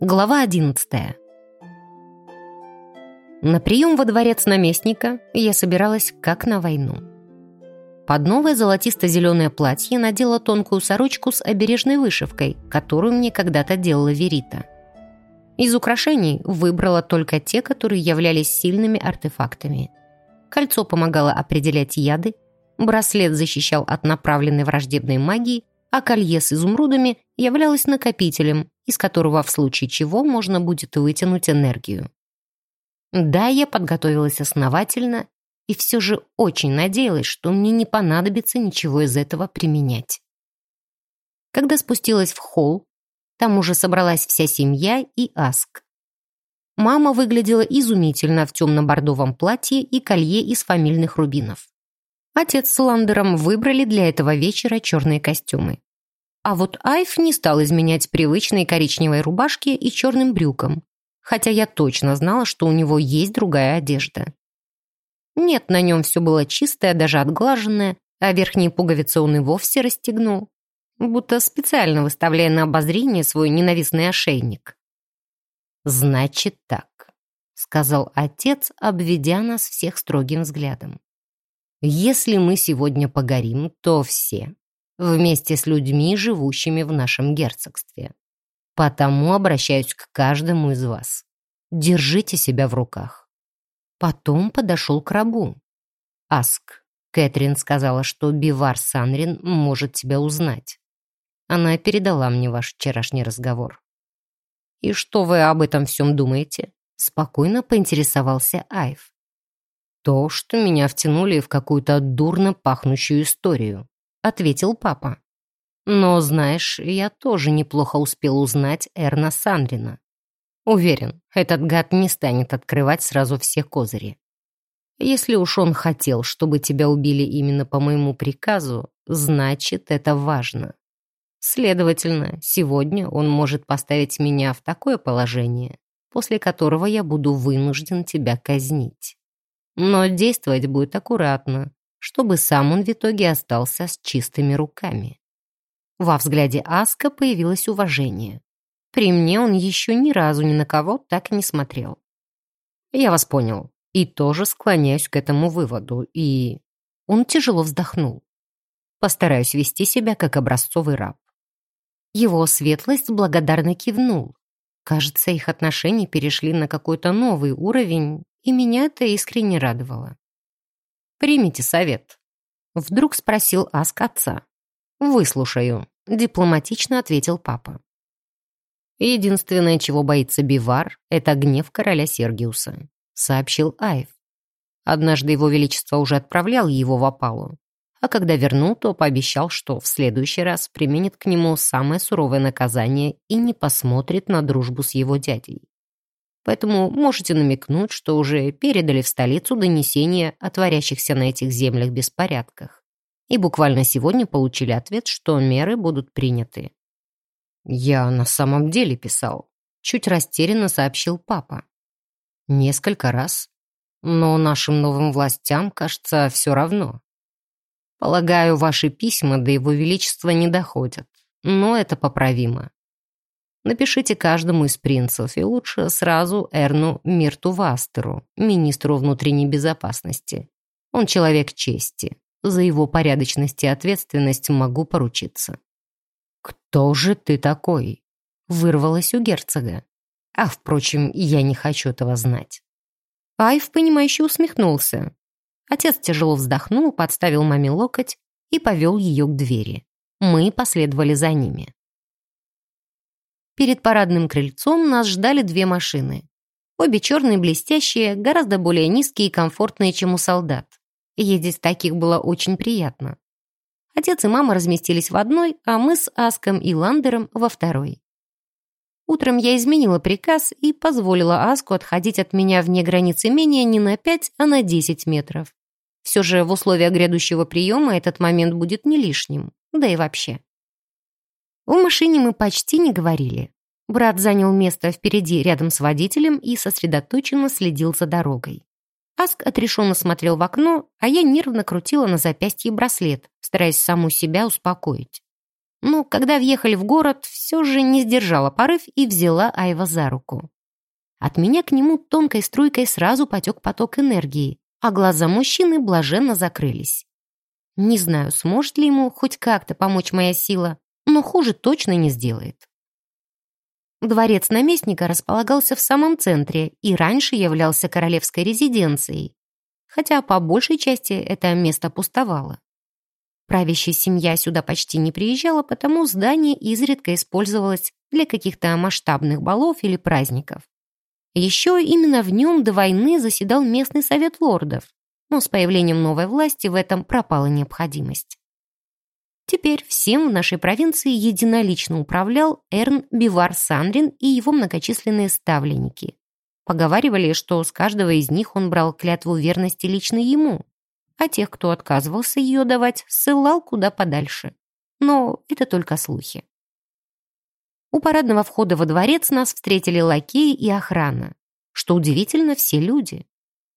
Глава одиннадцатая. На прием во дворец наместника я собиралась как на войну. Под новое золотисто-зеленое платье надела тонкую сорочку с обережной вышивкой, которую мне когда-то делала Верита. Из украшений выбрала только те, которые являлись сильными артефактами. Кольцо помогало определять яды, браслет защищал от направленной враждебной магии, а колье с изумрудами являлось накопителем, из которого в случае чего можно будет вытянуть энергию. Да, я подготовилась основательно и все же очень надеялась, что мне не понадобится ничего из этого применять. Когда спустилась в холл, там уже собралась вся семья и Аск. Мама выглядела изумительно в темно-бордовом платье и колье из фамильных рубинов. Отец с Ландером выбрали для этого вечера черные костюмы. А вот Айф не стал изменять привычной коричневой рубашке и черным брюкам, хотя я точно знала, что у него есть другая одежда. Нет, на нем все было чистое, даже отглаженное, а верхние пуговицы он и вовсе расстегнул, будто специально выставляя на обозрение свой ненавистный ошейник. «Значит так», — сказал отец, обведя нас всех строгим взглядом. «Если мы сегодня погорим, то все, вместе с людьми, живущими в нашем герцогстве. Потому обращаюсь к каждому из вас. Держите себя в руках. Потом подошел к рабу. Аск. Кэтрин сказала, что Бивар Санрин может тебя узнать. Она передала мне ваш вчерашний разговор. «И что вы об этом всем думаете?» Спокойно поинтересовался Айв. «То, что меня втянули в какую-то дурно пахнущую историю», ответил папа. Но, знаешь, я тоже неплохо успел узнать Эрна Сандрина. Уверен, этот гад не станет открывать сразу все козыри. Если уж он хотел, чтобы тебя убили именно по моему приказу, значит, это важно. Следовательно, сегодня он может поставить меня в такое положение, после которого я буду вынужден тебя казнить. Но действовать будет аккуратно, чтобы сам он в итоге остался с чистыми руками. Во взгляде Аска появилось уважение. При мне он еще ни разу ни на кого так не смотрел. Я вас понял. И тоже склоняюсь к этому выводу. И... Он тяжело вздохнул. Постараюсь вести себя как образцовый раб. Его светлость благодарно кивнул. Кажется, их отношения перешли на какой-то новый уровень, и меня это искренне радовало. «Примите совет», — вдруг спросил Аск отца. «Выслушаю», — дипломатично ответил папа. «Единственное, чего боится Бивар, это гнев короля Сергиуса», — сообщил Айв. Однажды его величество уже отправлял его в опалу, а когда вернул, то пообещал, что в следующий раз применит к нему самое суровое наказание и не посмотрит на дружбу с его дядей. Поэтому можете намекнуть, что уже передали в столицу донесение о творящихся на этих землях беспорядках и буквально сегодня получили ответ, что меры будут приняты. «Я на самом деле писал», — чуть растерянно сообщил папа. «Несколько раз. Но нашим новым властям, кажется, все равно. Полагаю, ваши письма до его величества не доходят, но это поправимо. Напишите каждому из принцев, и лучше сразу Эрну Мирту Вастеру, министру внутренней безопасности. Он человек чести. За его порядочность и ответственность могу поручиться. «Кто же ты такой?» — вырвалось у герцога. А, впрочем, я не хочу этого знать. Айв, понимающе усмехнулся. Отец тяжело вздохнул, подставил маме локоть и повел ее к двери. Мы последовали за ними. Перед парадным крыльцом нас ждали две машины. Обе черные, блестящие, гораздо более низкие и комфортные, чем у солдат. Ездить в таких было очень приятно. Отец и мама разместились в одной, а мы с Аском и Ландером во второй. Утром я изменила приказ и позволила Аску отходить от меня вне границы имения не на 5, а на 10 метров. Все же в условиях грядущего приема этот момент будет не лишним, да и вообще. В машине мы почти не говорили. Брат занял место впереди рядом с водителем и сосредоточенно следил за дорогой. Аск отрешенно смотрел в окно, а я нервно крутила на запястье браслет, стараясь саму себя успокоить. Но когда въехали в город, все же не сдержала порыв и взяла Айва за руку. От меня к нему тонкой струйкой сразу потек поток энергии, а глаза мужчины блаженно закрылись. Не знаю, сможет ли ему хоть как-то помочь моя сила, но хуже точно не сделает. Дворец наместника располагался в самом центре и раньше являлся королевской резиденцией, хотя по большей части это место пустовало. Правящая семья сюда почти не приезжала, потому здание изредка использовалось для каких-то масштабных балов или праздников. Еще именно в нем до войны заседал местный совет лордов, но с появлением новой власти в этом пропала необходимость. Теперь всем в нашей провинции единолично управлял Эрн Бивар Сандрин и его многочисленные ставленники. Поговаривали, что с каждого из них он брал клятву верности лично ему, а тех, кто отказывался ее давать, ссылал куда подальше. Но это только слухи. У парадного входа во дворец нас встретили лакеи и охрана. Что удивительно, все люди.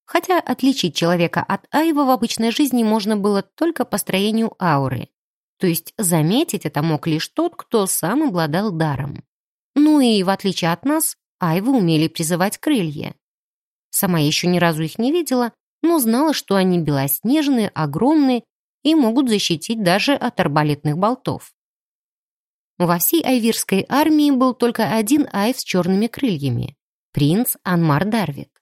Хотя отличить человека от Айва в обычной жизни можно было только по строению ауры. То есть заметить это мог лишь тот, кто сам обладал даром. Ну и в отличие от нас, Айвы умели призывать крылья. Сама еще ни разу их не видела, но знала, что они белоснежные, огромные и могут защитить даже от арбалетных болтов. Во всей айвирской армии был только один айв с черными крыльями — принц Анмар Дарвик.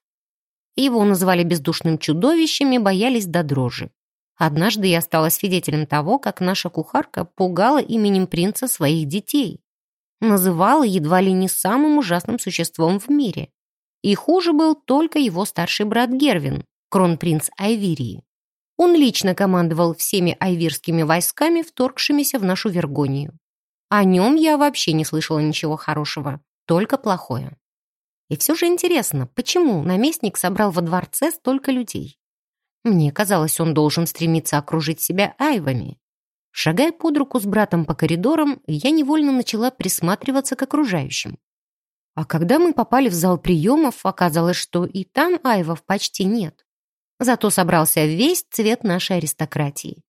Его называли бездушным чудовищем и боялись до дрожи. Однажды я стала свидетелем того, как наша кухарка пугала именем принца своих детей. Называла едва ли не самым ужасным существом в мире. И хуже был только его старший брат Гервин, кронпринц Айвирии. Он лично командовал всеми айвирскими войсками, вторгшимися в нашу Вергонию. О нем я вообще не слышала ничего хорошего, только плохое. И все же интересно, почему наместник собрал во дворце столько людей? Мне казалось, он должен стремиться окружить себя айвами. Шагая под руку с братом по коридорам, я невольно начала присматриваться к окружающим. А когда мы попали в зал приемов, оказалось, что и там айвов почти нет. Зато собрался весь цвет нашей аристократии.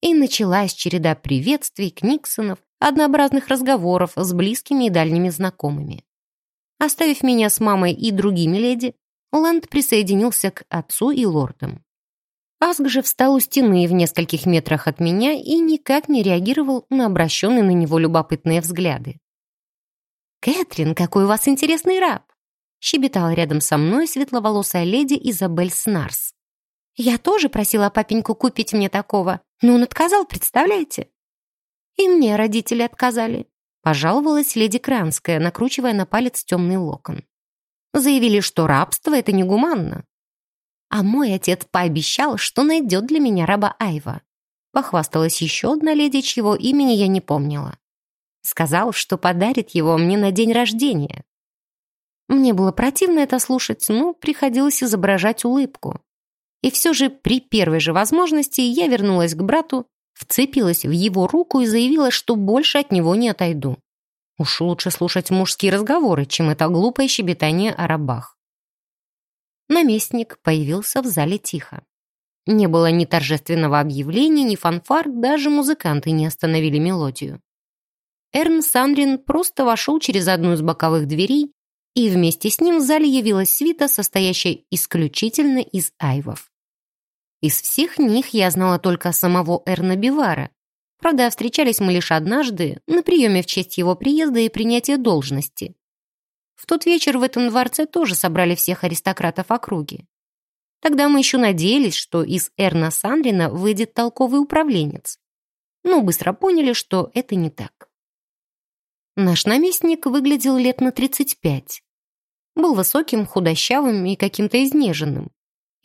И началась череда приветствий, книксонов, однообразных разговоров с близкими и дальними знакомыми. Оставив меня с мамой и другими леди, Лэнд присоединился к отцу и лордам. Аск же встал у стены в нескольких метрах от меня и никак не реагировал на обращенные на него любопытные взгляды. «Кэтрин, какой у вас интересный раб!» щебетала рядом со мной светловолосая леди Изабель Снарс. «Я тоже просила папеньку купить мне такого, но он отказал, представляете?» «И мне родители отказали», — пожаловалась леди Кранская, накручивая на палец темный локон. Заявили, что рабство — это негуманно, а мой отец пообещал, что найдет для меня раба Айва. Похвасталась еще одна леди, чьего имени я не помнила. Сказал, что подарит его мне на день рождения. Мне было противно это слушать, но приходилось изображать улыбку. И все же при первой же возможности я вернулась к брату, вцепилась в его руку и заявила, что больше от него не отойду. Уж лучше слушать мужские разговоры, чем это глупое щебетание о рабах. Наместник появился в зале тихо. Не было ни торжественного объявления, ни фанфар, даже музыканты не остановили мелодию. Эрн Сандрин просто вошел через одну из боковых дверей, и вместе с ним в зале явилась свита, состоящая исключительно из айвов. Из всех них я знала только самого Эрна Бивара. Правда, встречались мы лишь однажды, на приеме в честь его приезда и принятия должности. В тот вечер в этом дворце тоже собрали всех аристократов округи. Тогда мы еще надеялись, что из Эрна Сандрина выйдет толковый управленец. Но быстро поняли, что это не так. Наш наместник выглядел лет на 35. Был высоким, худощавым и каким-то изнеженным.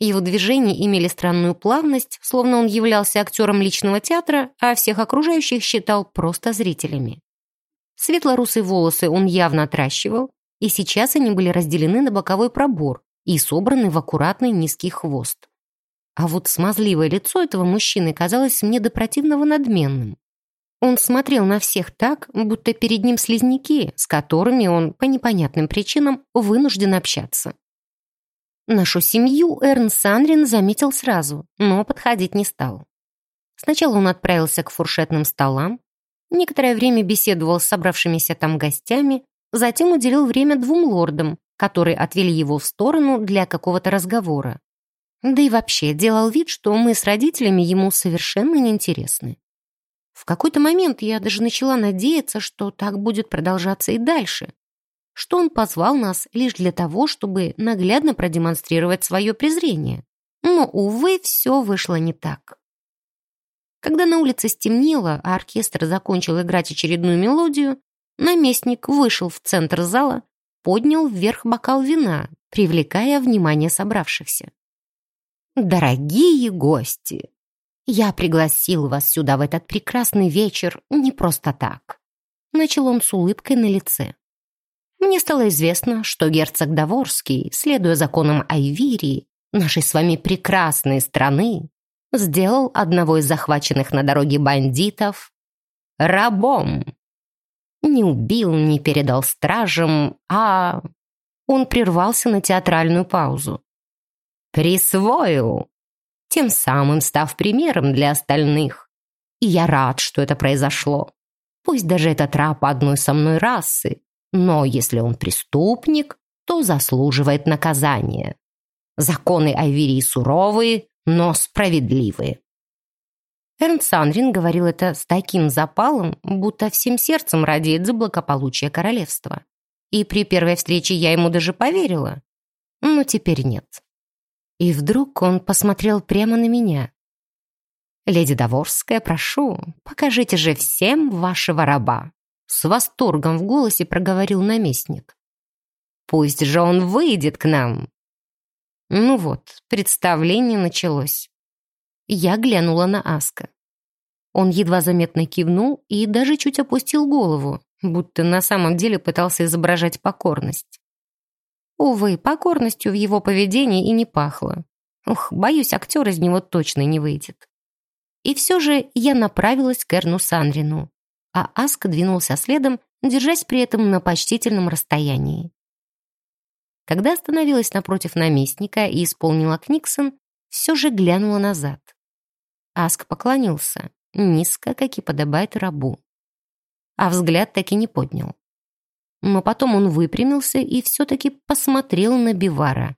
Его движения имели странную плавность, словно он являлся актером личного театра, а всех окружающих считал просто зрителями. Светло-русые волосы он явно отращивал, и сейчас они были разделены на боковой пробор и собраны в аккуратный низкий хвост. А вот смазливое лицо этого мужчины казалось мне до противного надменным. Он смотрел на всех так, будто перед ним слизняки, с которыми он по непонятным причинам вынужден общаться. Нашу семью Эрн Санрин заметил сразу, но подходить не стал. Сначала он отправился к фуршетным столам, некоторое время беседовал с собравшимися там гостями, затем уделил время двум лордам, которые отвели его в сторону для какого-то разговора. Да и вообще делал вид, что мы с родителями ему совершенно неинтересны. В какой-то момент я даже начала надеяться, что так будет продолжаться и дальше, что он позвал нас лишь для того, чтобы наглядно продемонстрировать свое презрение. Но, увы, все вышло не так. Когда на улице стемнело, а оркестр закончил играть очередную мелодию, наместник вышел в центр зала, поднял вверх бокал вина, привлекая внимание собравшихся. «Дорогие гости! Я пригласил вас сюда в этот прекрасный вечер не просто так!» Начал он с улыбкой на лице. Мне стало известно, что герцог Даворский, следуя законам Айвирии, нашей с вами прекрасной страны, сделал одного из захваченных на дороге бандитов рабом. Не убил, не передал стражам, а... Он прервался на театральную паузу. Присвоил, тем самым став примером для остальных. И я рад, что это произошло. Пусть даже этот раб одной со мной расы, но если он преступник, то заслуживает наказания. Законы Айвирии суровые, но справедливые. Эрн Санрин говорил это с таким запалом, будто всем сердцем радеет за благополучие королевства. И при первой встрече я ему даже поверила. Но теперь нет. И вдруг он посмотрел прямо на меня. «Леди Доворская, прошу, покажите же всем вашего раба». С восторгом в голосе проговорил наместник. «Пусть же он выйдет к нам!» Ну вот, представление началось. Я глянула на Аска. Он едва заметно кивнул и даже чуть опустил голову, будто на самом деле пытался изображать покорность. Увы, покорностью в его поведении и не пахло. Ух, боюсь, актер из него точно не выйдет. И все же я направилась к Эрну Санрину а Аск двинулся следом, держась при этом на почтительном расстоянии. Когда остановилась напротив наместника и исполнила Книксон, все же глянула назад. Аск поклонился, низко, как и подобает рабу. А взгляд таки не поднял. Но потом он выпрямился и все-таки посмотрел на Бивара.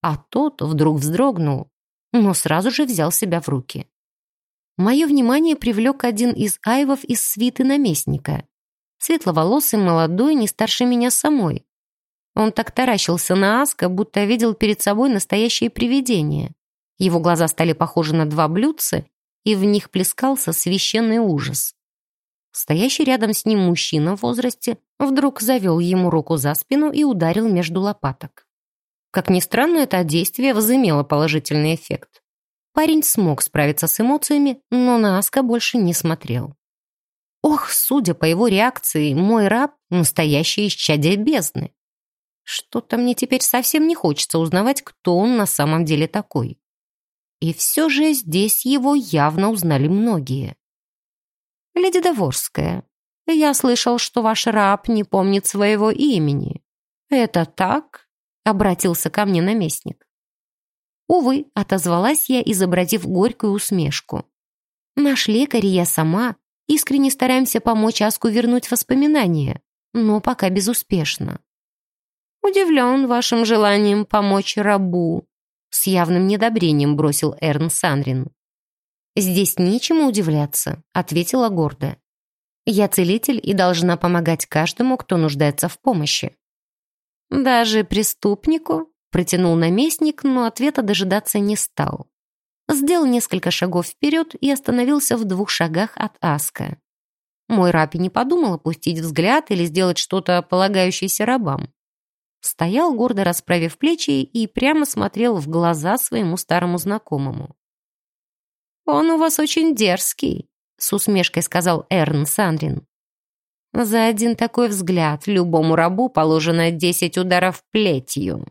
А тот вдруг вздрогнул, но сразу же взял себя в руки. Мое внимание привлек один из айвов из свиты наместника. Светловолосый, молодой, не старше меня самой. Он так таращился на Аска, будто видел перед собой настоящее привидение. Его глаза стали похожи на два блюдца, и в них плескался священный ужас. Стоящий рядом с ним мужчина в возрасте вдруг завел ему руку за спину и ударил между лопаток. Как ни странно, это действие возымело положительный эффект. Парень смог справиться с эмоциями, но на Аска больше не смотрел. Ох, судя по его реакции, мой раб — настоящее исчадие бездны. Что-то мне теперь совсем не хочется узнавать, кто он на самом деле такой. И все же здесь его явно узнали многие. «Леди Доворская, я слышал, что ваш раб не помнит своего имени. Это так?» — обратился ко мне наместник. Увы, отозвалась я, изобразив горькую усмешку. Наш лекарь и я сама искренне стараемся помочь Аску вернуть воспоминания, но пока безуспешно. Удивлен вашим желанием помочь рабу, с явным недобрением бросил Эрн Санрин. «Здесь нечему удивляться», — ответила гордо. «Я целитель и должна помогать каждому, кто нуждается в помощи». «Даже преступнику?» Протянул наместник, но ответа дожидаться не стал. Сделал несколько шагов вперед и остановился в двух шагах от Аска. Мой раб и не подумал опустить взгляд или сделать что-то, полагающееся рабам. Стоял, гордо расправив плечи, и прямо смотрел в глаза своему старому знакомому. «Он у вас очень дерзкий», — с усмешкой сказал Эрн Сандрин. «За один такой взгляд любому рабу положено десять ударов плетью»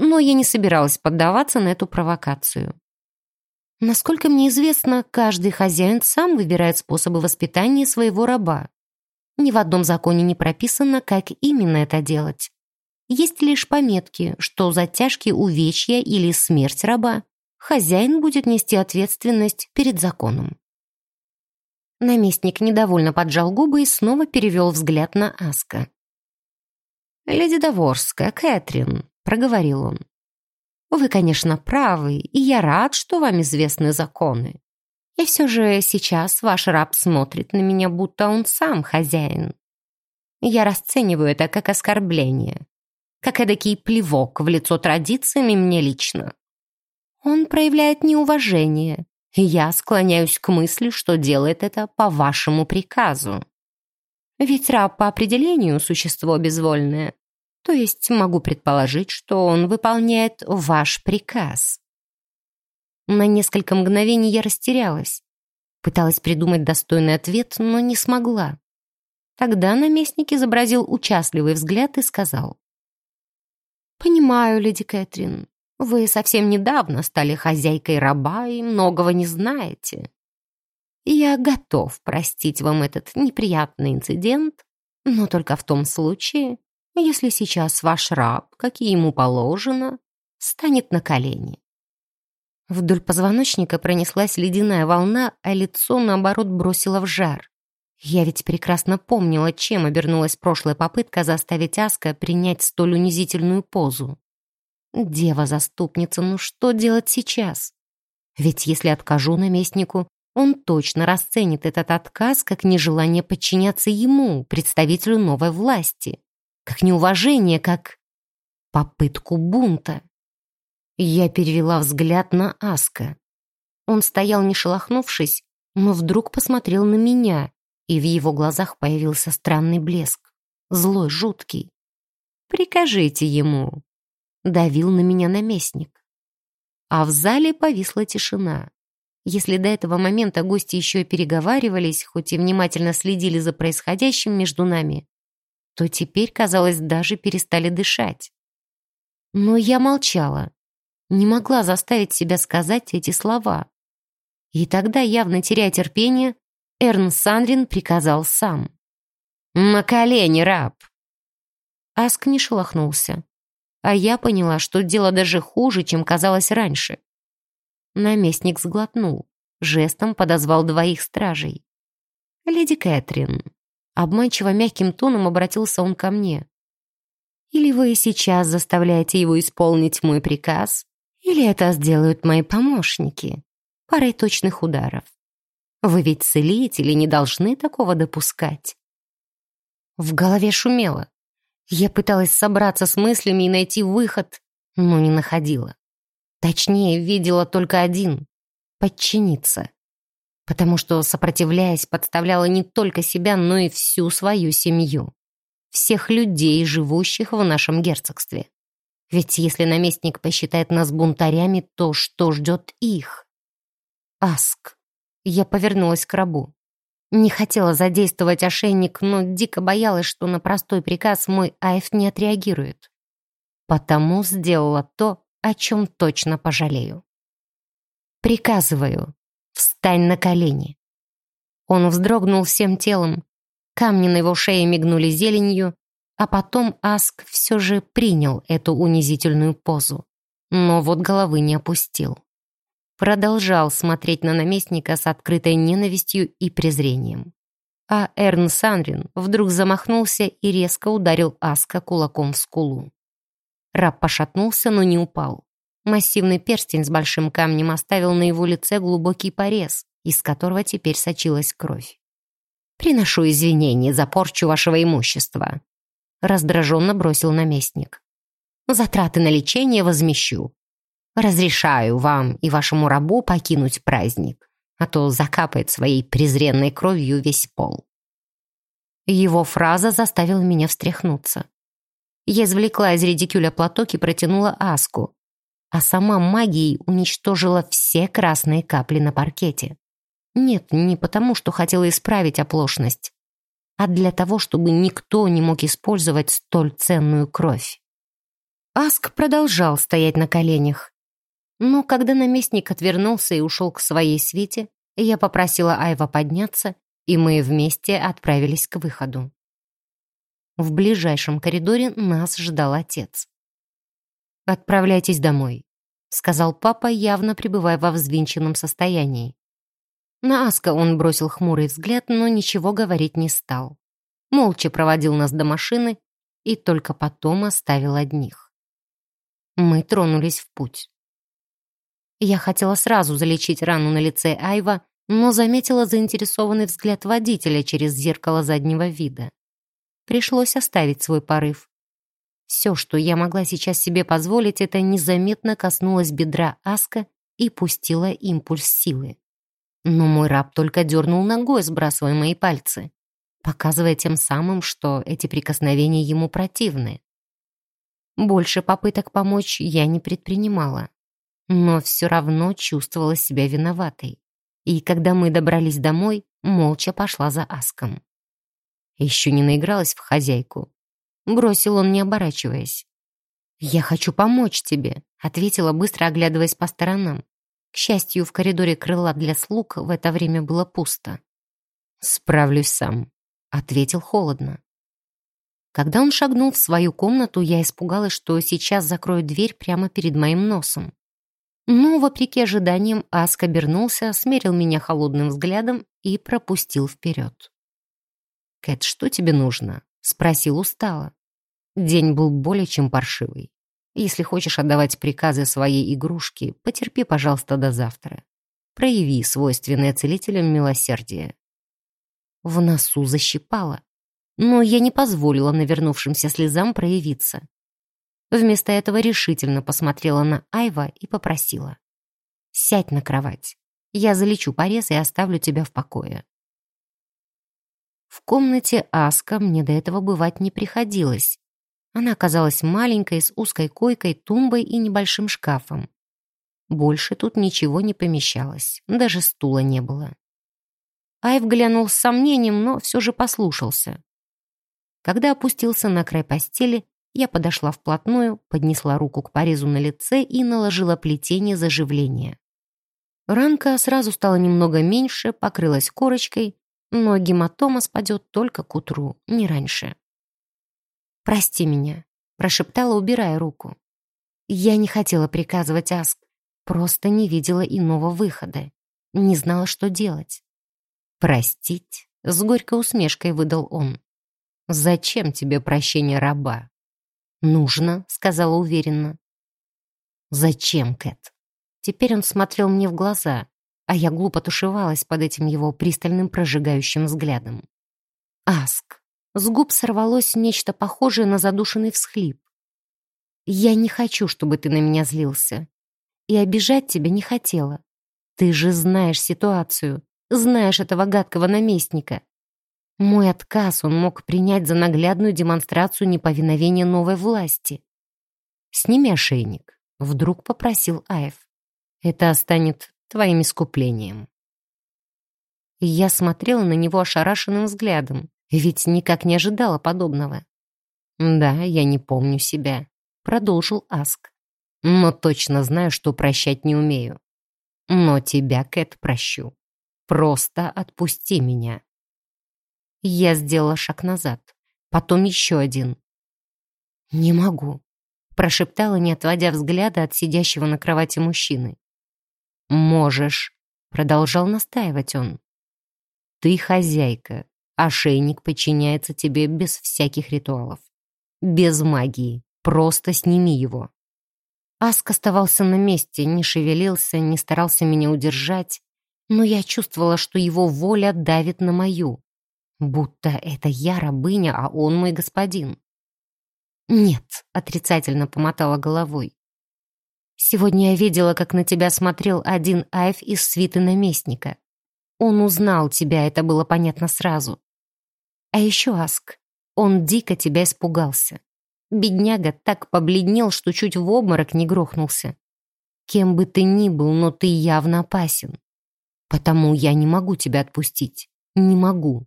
но я не собиралась поддаваться на эту провокацию. Насколько мне известно, каждый хозяин сам выбирает способы воспитания своего раба. Ни в одном законе не прописано, как именно это делать. есть лишь пометки, что за тяжкие увечья или смерть раба хозяин будет нести ответственность перед законом. Наместник недовольно поджал губы и снова перевел взгляд на Аска. «Леди Доворская, Кэтрин», — проговорил он. «Вы, конечно, правы, и я рад, что вам известны законы. И все же сейчас ваш раб смотрит на меня, будто он сам хозяин. Я расцениваю это как оскорбление, как эдакий плевок в лицо традициями мне лично. Он проявляет неуважение, и я склоняюсь к мысли, что делает это по вашему приказу. Ведь раб по определению существо безвольное, то есть могу предположить, что он выполняет ваш приказ. На несколько мгновений я растерялась. Пыталась придумать достойный ответ, но не смогла. Тогда наместник изобразил участливый взгляд и сказал. «Понимаю, леди Кэтрин, вы совсем недавно стали хозяйкой раба и многого не знаете. Я готов простить вам этот неприятный инцидент, но только в том случае, если сейчас ваш раб, как и ему положено, станет на колени. Вдоль позвоночника пронеслась ледяная волна, а лицо, наоборот, бросило в жар. Я ведь прекрасно помнила, чем обернулась прошлая попытка заставить Аска принять столь унизительную позу. Дева-заступница, ну что делать сейчас? Ведь если откажу наместнику, он точно расценит этот отказ как нежелание подчиняться ему, представителю новой власти, как неуважение, как попытку бунта. Я перевела взгляд на Аска. Он стоял не шелохнувшись, но вдруг посмотрел на меня, и в его глазах появился странный блеск, злой, жуткий. «Прикажите ему», давил на меня наместник. А в зале повисла тишина. Если до этого момента гости еще и переговаривались, хоть и внимательно следили за происходящим между нами, то теперь, казалось, даже перестали дышать. Но я молчала, не могла заставить себя сказать эти слова. И тогда, явно теряя терпение, Эрн Сандрин приказал сам. «На колени, раб!» Аск не шелохнулся. А я поняла, что дело даже хуже, чем казалось раньше. Наместник сглотнул, жестом подозвал двоих стражей. «Леди Кэтрин», обманчиво мягким тоном обратился он ко мне. «Или вы сейчас заставляете его исполнить мой приказ, или это сделают мои помощники парой точных ударов. Вы ведь целители не должны такого допускать». В голове шумело. Я пыталась собраться с мыслями и найти выход, но не находила. Точнее, видела только один — подчиниться. Потому что, сопротивляясь, подставляла не только себя, но и всю свою семью. Всех людей, живущих в нашем герцогстве. Ведь если наместник посчитает нас бунтарями, то что ждет их? Аск. Я повернулась к рабу. Не хотела задействовать ошейник, но дико боялась, что на простой приказ мой Айф не отреагирует. Потому сделала то, о чем точно пожалею. «Приказываю, встань на колени». Он вздрогнул всем телом, камни на его шее мигнули зеленью, а потом Аск все же принял эту унизительную позу, но вот головы не опустил продолжал смотреть на наместника с открытой ненавистью и презрением. А Эрн Санрин вдруг замахнулся и резко ударил Аска кулаком в скулу. Раб пошатнулся, но не упал. Массивный перстень с большим камнем оставил на его лице глубокий порез, из которого теперь сочилась кровь. «Приношу извинения за порчу вашего имущества», — раздраженно бросил наместник. «Затраты на лечение возмещу. Разрешаю вам и вашему рабу покинуть праздник, а то закапает своей презренной кровью весь пол». Его фраза заставила меня встряхнуться. Я извлекла из редикюля платок и протянула Аску, а сама магией уничтожила все красные капли на паркете. Нет, не потому, что хотела исправить оплошность, а для того, чтобы никто не мог использовать столь ценную кровь. Аск продолжал стоять на коленях, но когда наместник отвернулся и ушел к своей свите, я попросила Айва подняться, и мы вместе отправились к выходу. В ближайшем коридоре нас ждал отец. «Отправляйтесь домой», — сказал папа, явно пребывая во взвинченном состоянии. На Аска он бросил хмурый взгляд, но ничего говорить не стал. Молча проводил нас до машины и только потом оставил одних. Мы тронулись в путь. Я хотела сразу залечить рану на лице Айва, но заметила заинтересованный взгляд водителя через зеркало заднего вида. Пришлось оставить свой порыв. Все, что я могла сейчас себе позволить, это незаметно коснулась бедра Аска и пустила импульс силы. Но мой раб только дернул ногой, сбрасывая мои пальцы, показывая тем самым, что эти прикосновения ему противны. Больше попыток помочь я не предпринимала но все равно чувствовала себя виноватой. И когда мы добрались домой, молча пошла за Аском. Еще не наигралась в хозяйку. Бросил он, не оборачиваясь. «Я хочу помочь тебе», — ответила, быстро оглядываясь по сторонам. К счастью, в коридоре крыла для слуг в это время было пусто. «Справлюсь сам», — ответил холодно. Когда он шагнул в свою комнату, я испугалась, что сейчас закрою дверь прямо перед моим носом. Но, вопреки ожиданиям, Аск обернулся, смерил меня холодным взглядом и пропустил вперед. «Кэт, что тебе нужно?» — спросил устало. День был более чем паршивый. Если хочешь отдавать приказы своей игрушке, потерпи, пожалуйста, до завтра. Прояви свойственное целителям милосердие. В носу защипало, но я не позволила навернувшимся слезам проявиться. Вместо этого решительно посмотрела на Айва и попросила. «Сядь на кровать. Я залечу порез и оставлю тебя в покое». В комнате Аска мне до этого бывать не приходилось. Она оказалась маленькой, с узкой койкой, тумбой и небольшим шкафом. Больше тут ничего не помещалось, даже стула не было. Айв глянул с сомнением, но все же послушался. Когда опустился на край постели, я подошла вплотную, поднесла руку к порезу на лице и наложила плетение заживления. Ранка сразу стала немного меньше, покрылась корочкой, но гематома спадет только к утру, не раньше. «Прости меня», — прошептала, убирая руку. Я не хотела приказывать Аск, просто не видела иного выхода, не знала, что делать. «Простить?» — с горькой усмешкой выдал он. «Зачем тебе прощение раба?» «Нужно», — сказала уверенно. «Зачем, Кэт?» Теперь он смотрел мне в глаза, а я глупо тушевалась под этим его пристальным прожигающим взглядом. «Аск!» С губ сорвалось нечто похожее на задушенный всхлип. «Я не хочу, чтобы ты на меня злился. И обижать тебя не хотела. Ты же знаешь ситуацию, знаешь этого гадкого наместника. Мой отказ он мог принять за наглядную демонстрацию неповиновения новой власти. «Сними ошейник», — вдруг попросил Аев. «Это станет твоим искуплением». Я смотрела на него ошарашенным взглядом, ведь никак не ожидала подобного. «Да, я не помню себя», — продолжил Аск. «Но точно знаю, что прощать не умею. Но тебя, Кэт, прощу. Просто отпусти меня». Я сделала шаг назад, потом еще один. «Не могу», — прошептала, не отводя взгляда от сидящего на кровати мужчины. «Можешь», — продолжал настаивать он. «Ты хозяйка, ошейник подчиняется тебе без всяких ритуалов. Без магии, просто сними его». Аск оставался на месте, не шевелился, не старался меня удержать, но я чувствовала, что его воля давит на мою. Будто это я рабыня, а он мой господин. «Нет», — отрицательно помотала головой. «Сегодня я видела, как на тебя смотрел один Айв из свиты наместника. Он узнал тебя, это было понятно сразу. А еще Аск, он дико тебя испугался. Бедняга так побледнел, что чуть в обморок не грохнулся. Кем бы ты ни был, но ты явно опасен. Потому я не могу тебя отпустить. Не могу.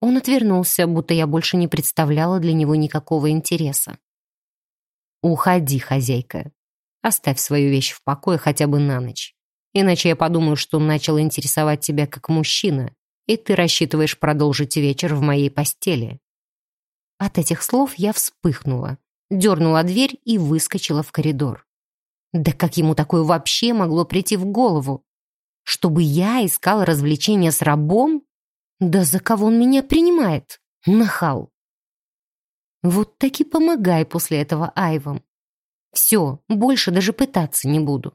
Он отвернулся, будто я больше не представляла для него никакого интереса. «Уходи, хозяйка. Оставь свою вещь в покое хотя бы на ночь. Иначе я подумаю, что начал интересовать тебя как мужчина, и ты рассчитываешь продолжить вечер в моей постели». От этих слов я вспыхнула, дернула дверь и выскочила в коридор. Да как ему такое вообще могло прийти в голову? Чтобы я искала развлечения с рабом? Да за кого он меня принимает? Нахал. Вот так и помогай после этого Айвам. Все, больше даже пытаться не буду.